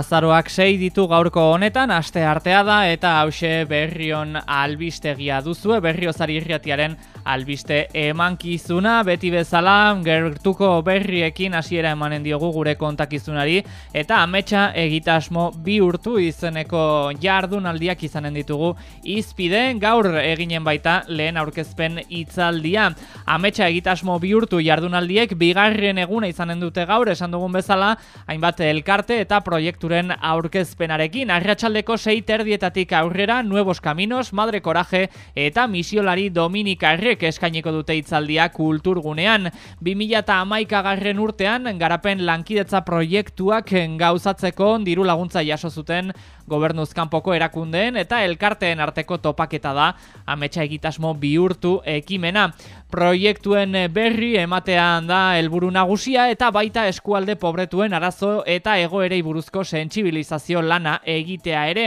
Azaroak sei ditu gaurko honetan, aste artea da eta hause berrion albistegia duzue, berriozari irriatiaren albiste emankizuna, beti bezala gertuko berriekin hasiera emanen diogu gure kontakizunari, eta ametsa egitasmo bi urtu izeneko jardunaldiak izanen ditugu izpide, gaur eginen baita lehen aurkezpen hitzaldia. Ametsa egitasmo bi urtu jardunaldiek bigarren eguna izanen dute gaur, esan dugun bezala, hainbat elkarte eta proiektu proiekturen aurkezpenarekin. Arratxaldeko sei terdietatik aurrera, Nuevos Caminos, Madre Coraje eta Misiolari Dominikarrek eskaineko dute itzaldia kulturgunean. 2000 garren urtean, garapen lankidetza proiektuak gauzatzeko diru laguntza jaso zuten gobernuzkanpoko erakundeen eta elkarteen arteko topaketa da ametsa egitasmo bihurtu ekimena. Proiektuen berri ematean da helburu nagusia eta baita eskualde pobretuen arazo eta egoerei buruzko sentsibilizazio lana egitea ere.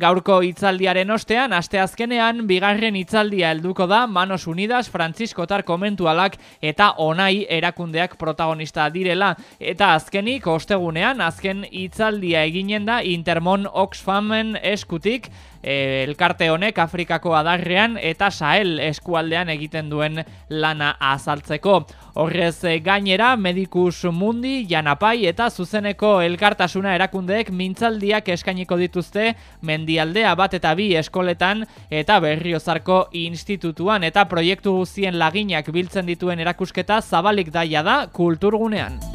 Gaurko hitzaldiaren ostean, aste azkenean, bigarren hitzaldia helduko da Manos Unidas, Franciscotar komentualak eta onai erakundeak protagonista direla. Eta azkenik, ostegunean, azken hitzaldia eginen da Intermon Oxfamen eskutik, e, elkarte honek Afrikako adarrean eta Sahel eskualdean egiten duen lana azaltzeko. Horrez eh, gainera, Medikus Mundi, Janapai eta Zuzeneko Elkartasuna erakundeek mintzaldiak eskainiko dituzte mendialdea bat eta bi eskoletan eta berriozarko institutuan eta proiektu guzien laginak biltzen dituen erakusketa zabalik daia da kulturgunean.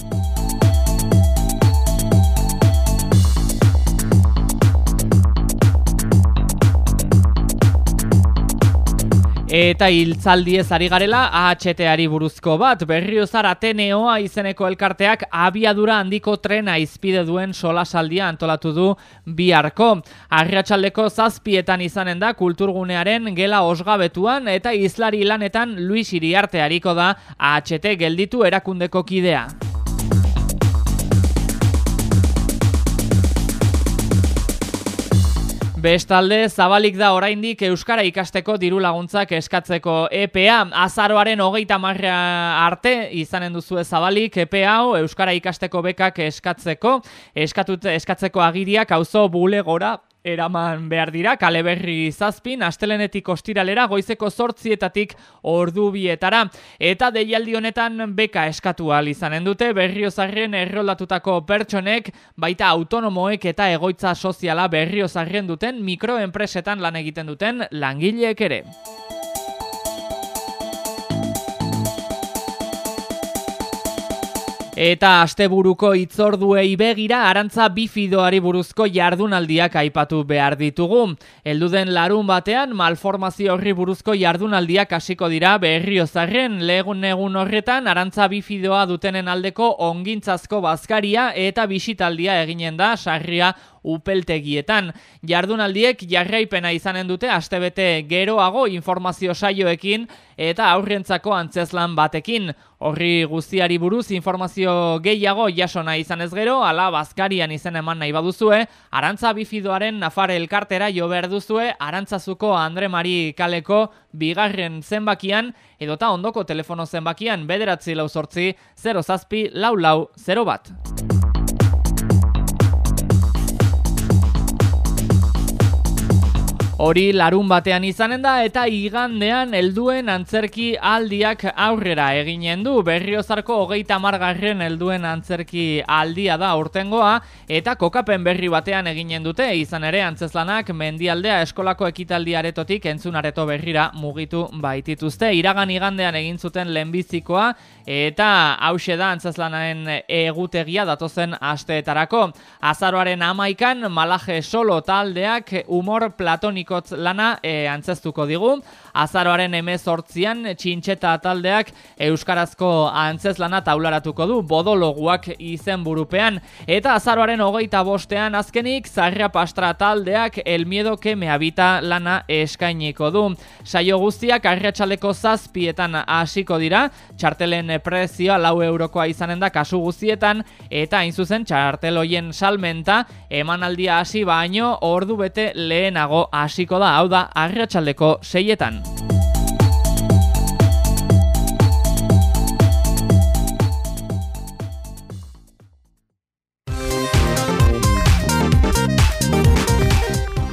Eta hiltzaldiez ari garela AHT-ari buruzko bat, berriozar Ateneoa izeneko elkarteak abiadura handiko trena izpide duen solasaldia antolatu du biharko. Arriatxaldeko zazpietan izanen da kulturgunearen gela osgabetuan eta izlari lanetan Luis Iriarte hariko da AHT gelditu erakundeko kidea. Bestalde, zabalik da oraindik Euskara ikasteko diru laguntzak eskatzeko EPA. Azaroaren hogeita marra arte izanen duzu zabalik EPA hau Euskara ikasteko bekak eskatzeko. Eskatut, eskatzeko agiriak auzo bulegora eraman behar dira, kale berri zazpin, astelenetik ostiralera, goizeko sortzietatik ordu bietara. Eta deialdi honetan beka eskatu izanen dute, berriozarren erroldatutako pertsonek, baita autonomoek eta egoitza soziala berriozarren duten mikroenpresetan lan egiten duten langileek ere. Eta asteburuko itzorduei begira arantza bifidoari buruzko jardunaldiak aipatu behar ditugu. Elduden larun batean malformazio horri buruzko jardunaldiak hasiko dira berriozarren legun egun horretan arantza bifidoa dutenen aldeko ongintzazko bazkaria eta bisitaldia eginen da sarria upeltegietan. Jardunaldiek jarraipena izanen dute astebete geroago informazio saioekin eta aurrentzako antzeslan batekin. Horri guztiari buruz informazio gehiago jasona izan ez gero, ala bazkarian izen eman nahi baduzue, Arantza Bifidoaren Nafare elkartera jo behar duzue, Arantzazuko Andre Mari Kaleko bigarren zenbakian, edota ondoko telefono zenbakian bederatzi lau sortzi 0 zazpi lau lau 0 bat. Hori larun batean izanen da eta igandean helduen antzerki aldiak aurrera eginen du. Berriozarko hogeita margarren helduen antzerki aldia da urtengoa eta kokapen berri batean eginen dute. Izan ere antzezlanak mendialdea eskolako ekitaldiaretotik entzunareto berrira mugitu baitituzte. Iragan igandean egin zuten lehenbizikoa eta hause da antzezlanaren egutegia datozen asteetarako. Azaroaren amaikan malaje solo taldeak humor platonik ikotz lana e, antzestuko digu. Azaroaren emezortzian txintxeta taldeak Euskarazko antzez lana taularatuko du bodologuak izen burupean. Eta azaroaren hogeita bostean azkenik zarra pastra taldeak elmiedo me habita lana eskainiko du. Saio guztiak arratsaleko zazpietan hasiko dira, txartelen prezioa lau eurokoa izanen da kasu guztietan, eta hain zuzen txarteloien salmenta emanaldia hasi baino ordu bete lehenago hasi hasiko da, hau da, arratsaldeko seietan.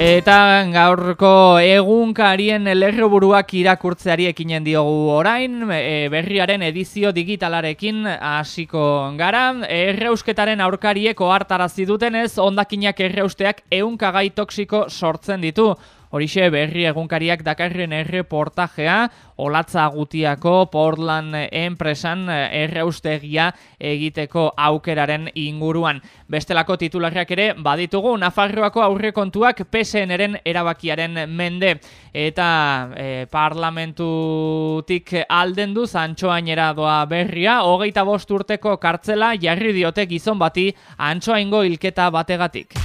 Eta gaurko egunkarien lerroburuak irakurtzeari ekinen diogu orain, e, berriaren edizio digitalarekin hasiko gara. Erreusketaren aurkariek ohartarazi dutenez, ondakinak erreusteak ehunkagai toksiko sortzen ditu. Horixe berri egunkariak dakarren erreportajea, olatza gutiako Portland enpresan erreustegia egiteko aukeraren inguruan. Bestelako titularriak ere baditugu Nafarroako aurrekontuak PSNren erabakiaren mende eta e, parlamentutik alden du antxoainera doa berria, hogeita bost urteko kartzela jarri diote gizon bati antxoaingo hilketa bategatik.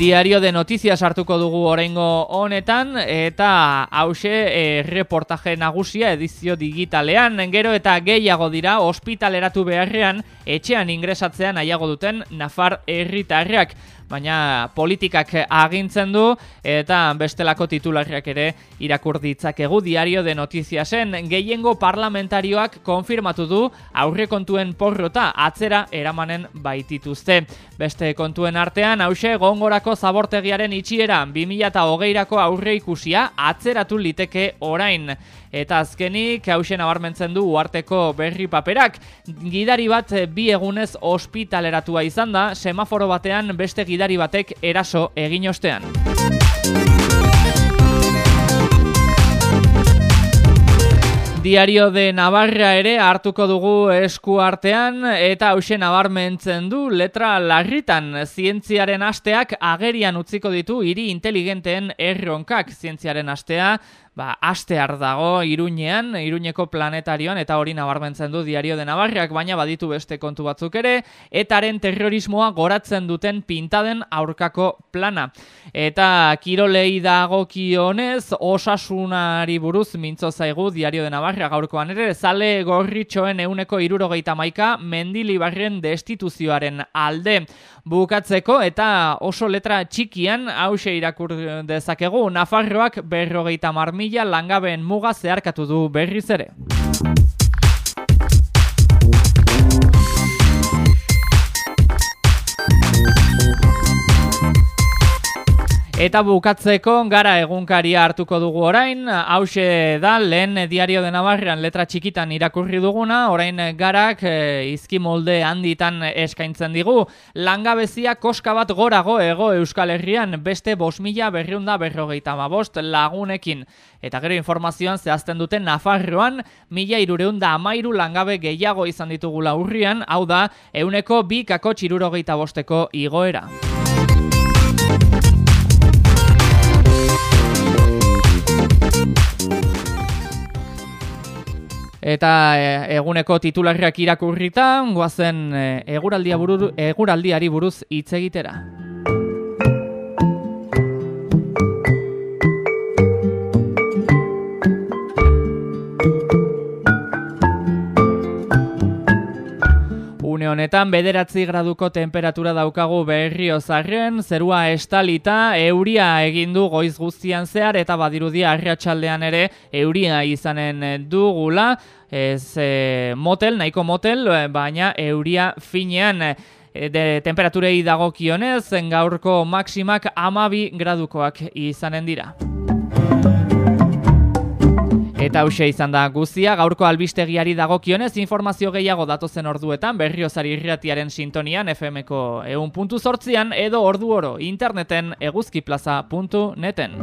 Diario de noticias hartuko dugu orengo honetan eta hause e, reportaje nagusia edizio digitalean. Gero eta gehiago dira ospitaleratu beharrean etxean ingresatzean nahiago duten Nafar herritarrak baina politikak agintzen du eta bestelako titularriak ere irakur ditzakegu diario de notiziasen gehiengo parlamentarioak konfirmatu du aurre kontuen porrota atzera eramanen baitituzte. Beste kontuen artean hause gongorako zabortegiaren itxiera 2008erako aurre ikusia atzeratu liteke orain. Eta azkenik, hausen nabarmentzen du uarteko berri paperak, gidari bat bi egunez ospitaleratua izan da, semaforo batean beste gidari batek eraso egin ostean. Diario de Navarra ere hartuko dugu esku artean eta hause nabarmentzen du letra larritan. Zientziaren asteak agerian utziko ditu hiri inteligenteen erronkak. Zientziaren astea ba, astear dago Iruñean, Iruñeko planetarioan, eta hori nabarmentzen du diario de Navarriak, baina baditu beste kontu batzuk ere, etaren terrorismoa goratzen duten pintaden aurkako plana. Eta kirolei dago kionez, osasunari buruz mintzo zaigu diario de Navarria gaurkoan ere, zale gorritxoen euneko irurogeita maika mendilibarren destituzioaren alde bukatzeko eta oso letra txikian hause irakur dezakegu Nafarroak berrogeita marmila langabeen muga zeharkatu du berriz ere. Eta bukatzeko gara egunkaria hartuko dugu orain, hause da lehen diario de Navarrean letra txikitan irakurri duguna, orain garak e, izki molde handitan eskaintzen digu. Langabezia koska bat gorago ego Euskal Herrian beste bos mila berriunda berrogeita bost lagunekin. Eta gero informazioan zehazten duten Nafarroan, mila irureunda amairu langabe gehiago izan ditugula urrian, hau da, euneko bi kako txirurogeita bosteko igoera. Eta e, eguneko titularriak irakurrita, goazen e, eguraldiari buruz hitz egitera. Honetan bederatzi graduko temperatura daukagu berri ozarren, zerua estalita, euria egindu goiz guztian zehar eta badirudia arratsaldean ere euria izanen dugula, ez e, motel, nahiko motel, baina euria finean e, de temperaturei dagokionez, gaurko maksimak amabi gradukoak izanen dira. Eta hause izan da guzia, gaurko albistegiari dagokionez informazio gehiago datozen orduetan berriozari irratiaren sintonian FMko eun puntu edo ordu oro interneten eguzkiplaza.neten.